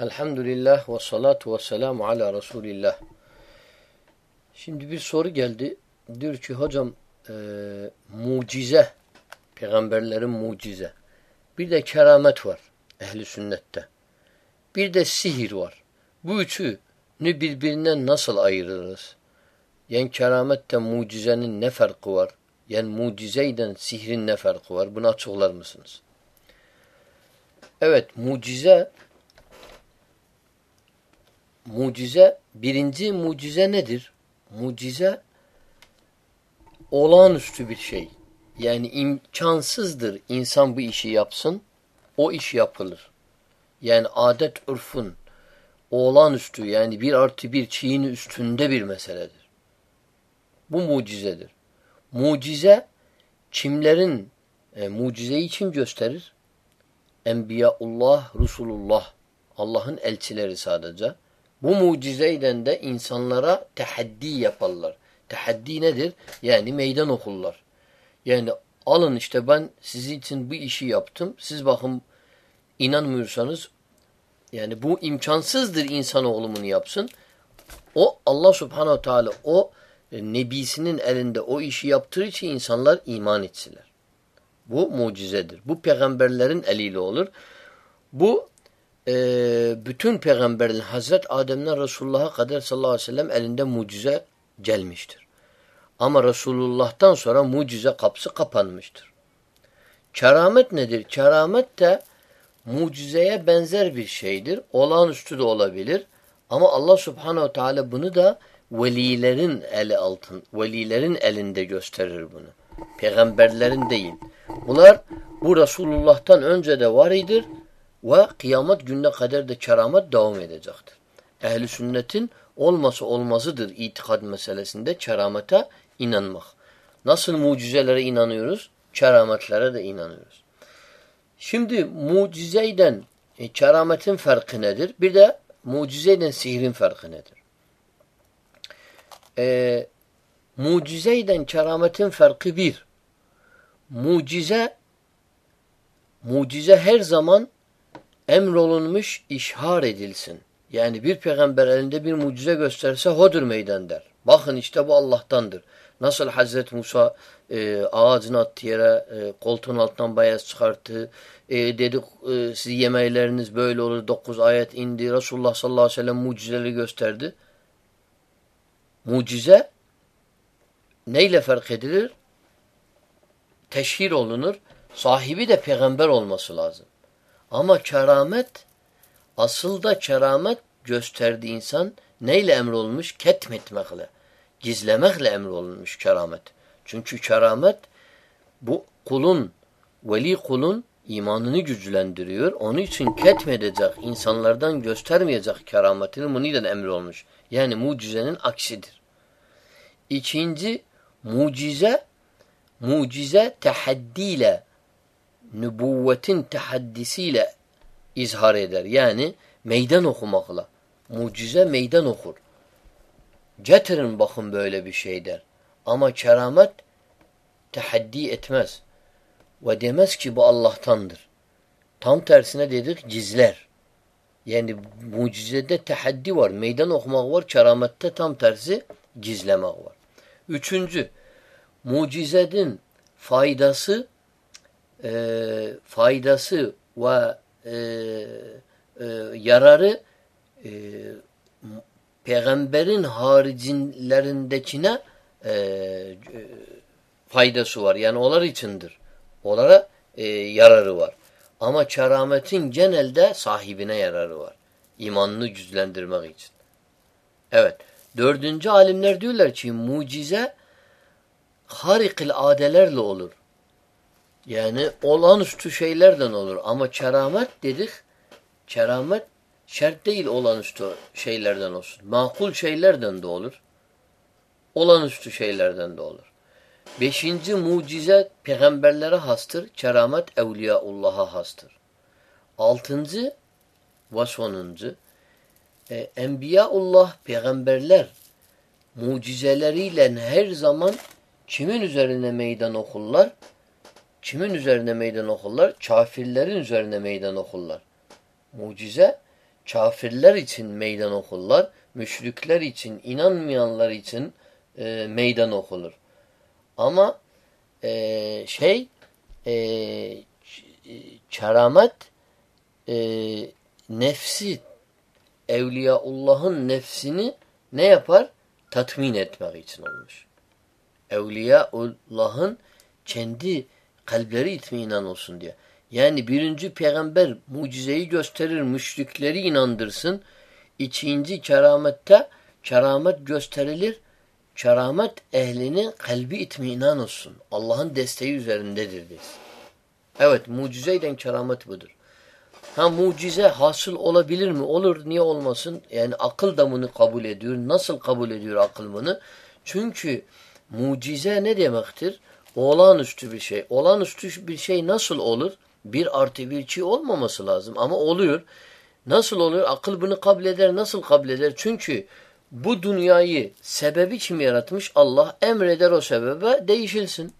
Elhamdülillah ve salatu ve selamu ala Resulillah. Şimdi bir soru geldi. Diyor ki hocam e, mucize, peygamberlerin mucize. Bir de keramet var ehli sünnette. Bir de sihir var. Bu üçünü birbirinden nasıl ayırırız? Yani keramette mucizenin ne farkı var? Yani mucizeyden sihrin ne farkı var? Bunu açıklar mısınız? Evet, mucize mucize birinci mucize nedir? Mucize olağanüstü bir şey. Yani imkansızdır insan bu işi yapsın, o iş yapılır. Yani adet ürfün olağanüstü yani bir artı bir çiğin üstünde bir meseledir. Bu mucizedir. Mucize kimlerin e, mucizeyi kim gösterir? Enbiyaullah, Resulullah. Allah'ın elçileri sadece. Bu mucizeyle de insanlara tehaddi yaparlar. Tehaddi nedir? Yani meydan okurlar. Yani alın işte ben sizin için bu işi yaptım. Siz bakın inanmıyorsanız yani bu imkansızdır insanoğlu bunu yapsın. O Allah subhanehu teala o e, nebisinin elinde o işi yaptığı için insanlar iman etsiler. Bu mucizedir. Bu peygamberlerin eliyle olur. Bu e, bütün peygamberlerin Hazret Adem'den Resulullah'a kadar sallallahu aleyhi ve sellem elinde mucize gelmiştir. Ama Resulullah'tan sonra mucize kapısı kapanmıştır. Keramet nedir? Keramet de mucizeye benzer bir şeydir. Olağanüstü de olabilir. Ama Allah subhanehu teala bunu da velilerin eli altın, velilerin elinde gösterir bunu. Peygamberlerin değil. Bunlar bu Resulullah'tan önce de var idir ve kıyamet gününe kadar da keramet devam edecektir. Ehli sünnetin olması olmazıdır itikad meselesinde keramete inanmak. Nasıl mucizelere inanıyoruz? Kerametlere de inanıyoruz. Şimdi mucizeyden e, kerametin farkı nedir? Bir de mucizeyden sihrin farkı nedir? E, mucizeyden kerametin farkı bir. Mucize mucize her zaman emrolunmuş işhar edilsin. Yani bir peygamber elinde bir mucize gösterse hodur meydan der. Bakın işte bu Allah'tandır. Nasıl Hazreti Musa e, ağacını attı yere e, koltuğun altından bayaz çıkarttı. E, dedi e, siz yemeğleriniz böyle olur. Dokuz ayet indi. Resulullah sallallahu aleyhi ve sellem mucizeleri gösterdi. Mucize neyle fark edilir? Teşhir olunur. Sahibi de peygamber olması lazım. Ama keramet asıl da keramet gösterdi insan neyle emrolmuş? Ketmetmekle. Gizlemekle emrolunmuş keramet. Çünkü keramet bu kulun, veli kulun imanını güçlendiriyor. Onun için ketmedecek, insanlardan göstermeyecek kerametini bununla emrolmuş. Yani mucizenin aksidir. İkinci, mucize, mucize tehaddiyle nübüvvetin tehaddisiyle izhar eder. Yani meydan okumakla. Mucize meydan okur. Getirin bakın böyle bir şey der. Ama keramet tehaddi etmez. Ve demez ki bu Allah'tandır. Tam tersine dedik cizler. Yani mucizede tehaddi var. Meydan okumak var. Keramette tam tersi gizlemek var. Üçüncü, mucizedin faydası e, faydası ve e, e, yararı e, peygamberin haricinlerindekine e, faydası var. Yani onlar içindir. Onlara e, yararı var. Ama kerametin genelde sahibine yararı var. İmanını güçlendirmek için. Evet. Dördüncü alimler diyorlar ki mucize harikil adelerle olur. Yani olağanüstü şeylerden olur. Ama keramet dedik, keramet şart değil olağanüstü şeylerden olsun. Makul şeylerden de olur. Olağanüstü şeylerden de olur. Beşinci mucize peygamberlere hastır. Keramet evliyaullah'a hastır. Altıncı ve sonuncu e, Enbiyaullah peygamberler mucizeleriyle her zaman kimin üzerine meydan okurlar? Kimin üzerine meydan okurlar? Kafirlerin üzerine meydan okurlar. Mucize kafirler için meydan okurlar, müşrikler için, inanmayanlar için e, meydan okulur. Ama e, şey e, keramet e, nefsi Evliyaullah'ın nefsini ne yapar? Tatmin etmek için olmuş. Evliyaullah'ın kendi kalpleri itminan olsun diye. Yani birinci peygamber mucizeyi gösterir, müşrikleri inandırsın. İkinci keramette keramet gösterilir. Keramet ehlinin kalbi itminan olsun. Allah'ın desteği üzerindedir biz. Evet mucizeyden keramet budur. Ha mucize hasıl olabilir mi? Olur. Niye olmasın? Yani akıl da bunu kabul ediyor. Nasıl kabul ediyor akıl bunu? Çünkü mucize ne demektir? Olağanüstü bir şey. Olağanüstü bir şey nasıl olur? Bir artı bir şey olmaması lazım. Ama oluyor. Nasıl oluyor? Akıl bunu kabul eder. Nasıl kabul eder? Çünkü bu dünyayı sebebi kim yaratmış? Allah emreder o sebebe değişilsin.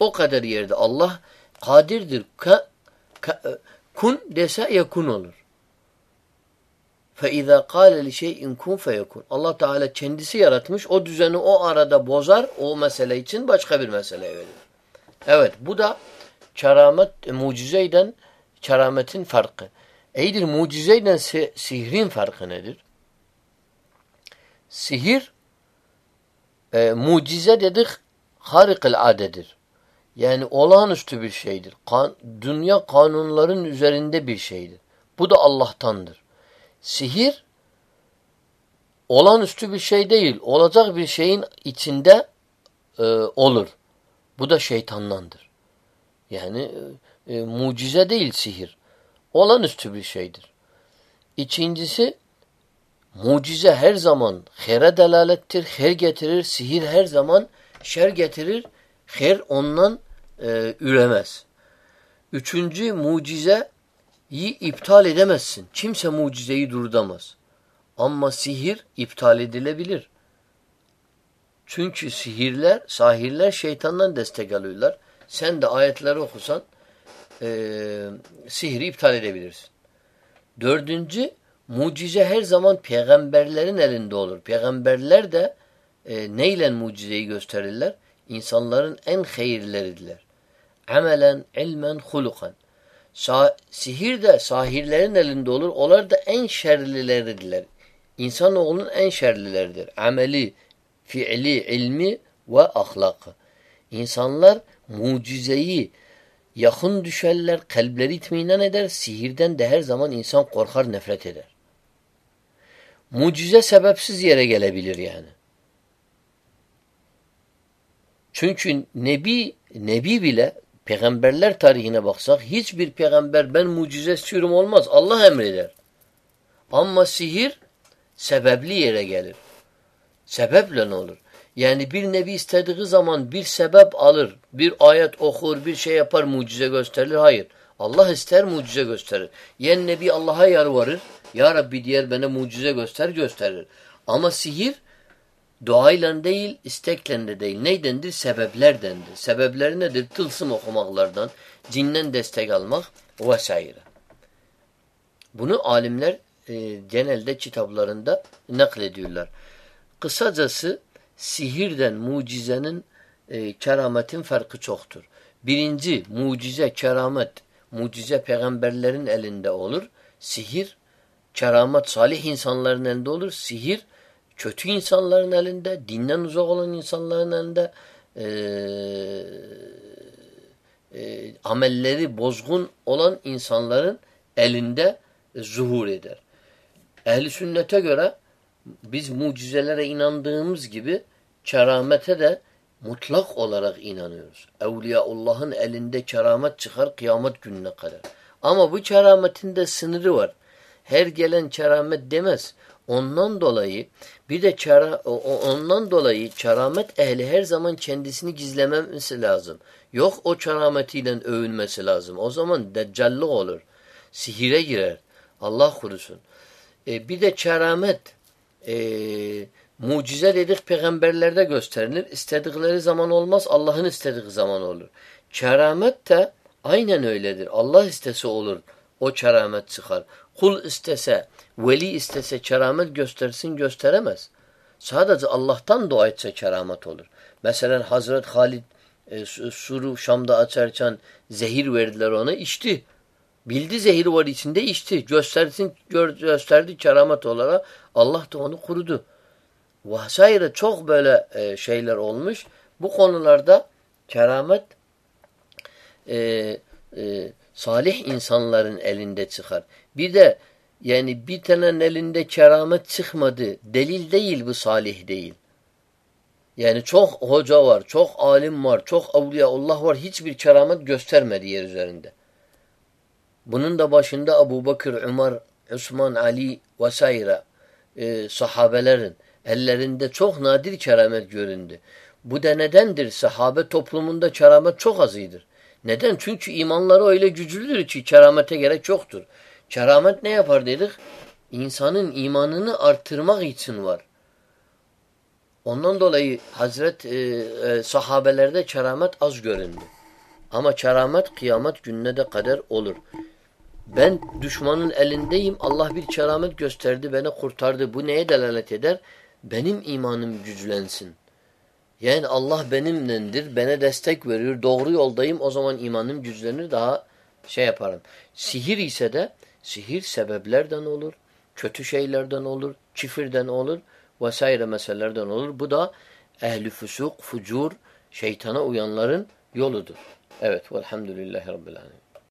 O kadar yerde Allah kadirdir. Ka, ka, kun dese yakun olur. فَاِذَا قَالَ لِشَيْءٍ kun feyekun. Allah Teala kendisi yaratmış. O düzeni o arada bozar. O mesele için başka bir mesele verir. Evet bu da keramet, mucizeyden kerametin farkı. Eydir mucizeyden sihrin farkı nedir? Sihir e, mucize dedik harikal adedir. Yani olağanüstü bir şeydir. Kan, dünya kanunların üzerinde bir şeydir. Bu da Allah'tandır. Sihir olağanüstü bir şey değil. Olacak bir şeyin içinde e, olur. Bu da şeytandandır. Yani e, e, mucize değil sihir. Olağanüstü bir şeydir. İkincisi mucize her zaman here delalettir, her getirir. Sihir her zaman şer getirir. Her ondan e, üremez. Üçüncü mucizeyi iptal edemezsin. Kimse mucizeyi durdamaz. Ama sihir iptal edilebilir. Çünkü sihirler, sahirler şeytandan destek alıyorlar. Sen de ayetleri okusan e, sihri iptal edebilirsin. Dördüncü, mucize her zaman peygamberlerin elinde olur. Peygamberler de e, neyle mucizeyi gösterirler? İnsanların en hayırleridirler amelen, ilmen, hulukan. Sa sihir de sahirlerin elinde olur. Onlar da en şerlileridirler. İnsanoğlunun en şerlileridir. Ameli, fiili, ilmi ve ahlakı. İnsanlar mucizeyi yakın düşerler, kalpleri itminan eder. Sihirden de her zaman insan korkar, nefret eder. Mucize sebepsiz yere gelebilir yani. Çünkü Nebi, Nebi bile Peygamberler tarihine baksak hiçbir peygamber ben mucize istiyorum olmaz. Allah emreder. Ama sihir sebepli yere gelir. Sebeple ne olur? Yani bir nebi istediği zaman bir sebep alır, bir ayet okur, bir şey yapar, mucize gösterir. Hayır. Allah ister mucize gösterir. Yen nebi Allah'a yalvarır. Ya Rabbi diğer bana mucize göster gösterir. Ama sihir Doğayla değil, istekle de değil. Neydendir? Sebeplerdendir. Sebepleri nedir? Tılsım okumaklardan, cinnen destek almak vesaire. Bunu alimler e, genelde kitaplarında naklediyorlar. Kısacası sihirden mucizenin e, kerametin farkı çoktur. Birinci mucize, keramet, mucize peygamberlerin elinde olur. Sihir, keramet salih insanların elinde olur. Sihir, kötü insanların elinde, dinden uzak olan insanların elinde, e, e, amelleri bozgun olan insanların elinde zuhur eder. Ehli sünnete göre biz mucizelere inandığımız gibi keramete de mutlak olarak inanıyoruz. Evliyaullah'ın elinde keramet çıkar kıyamet gününe kadar. Ama bu kerametin de sınırı var. Her gelen keramet demez. Ondan dolayı bir de çara, ondan dolayı keramet ehli her zaman kendisini gizlememesi lazım. Yok o kerametiyle övünmesi lazım. O zaman deccallık olur. Sihire girer. Allah korusun. E, bir de keramet e, mucize dedik peygamberlerde gösterilir. İstedikleri zaman olmaz. Allah'ın istediği zaman olur. Keramet de aynen öyledir. Allah istese olur. O keramet çıkar. Kul istese, veli istese keramet göstersin gösteremez. Sadece Allah'tan dua etse keramet olur. Mesela Hazret Halid e, suru Şam'da açarken zehir verdiler ona içti. Bildi zehir var içinde içti. Göstersin gör, gösterdi keramet olarak. Allah da onu kurudu. Vesaire çok böyle e, şeyler olmuş. Bu konularda keramet e, e, salih insanların elinde çıkar. Bir de yani bir tanenin elinde keramet çıkmadı. Delil değil bu salih değil. Yani çok hoca var, çok alim var, çok Allah var. Hiçbir keramet göstermedi yer üzerinde. Bunun da başında Abu Bakır, Ömer, Osman, Ali vesaire e, sahabelerin ellerinde çok nadir keramet göründü. Bu da nedendir? Sahabe toplumunda keramet çok azıdır. Neden? Çünkü imanları öyle güçlüdür ki keramete gerek çoktur. Keramet ne yapar dedik? İnsanın imanını arttırmak için var. Ondan dolayı Hazret e, e, sahabelerde keramet az göründü. Ama keramet kıyamet gününe de kadar olur. Ben düşmanın elindeyim. Allah bir keramet gösterdi, beni kurtardı. Bu neye delalet eder? Benim imanım güçlensin. Yani Allah benimlendir, bana destek veriyor, doğru yoldayım. O zaman imanım güçlenir, daha şey yaparım. Sihir ise de sihir sebeplerden olur, kötü şeylerden olur, çifirden olur vesaire meselelerden olur. Bu da ehli fusuk, fucur, şeytana uyanların yoludur. Evet, velhamdülillahi rabbil alemin.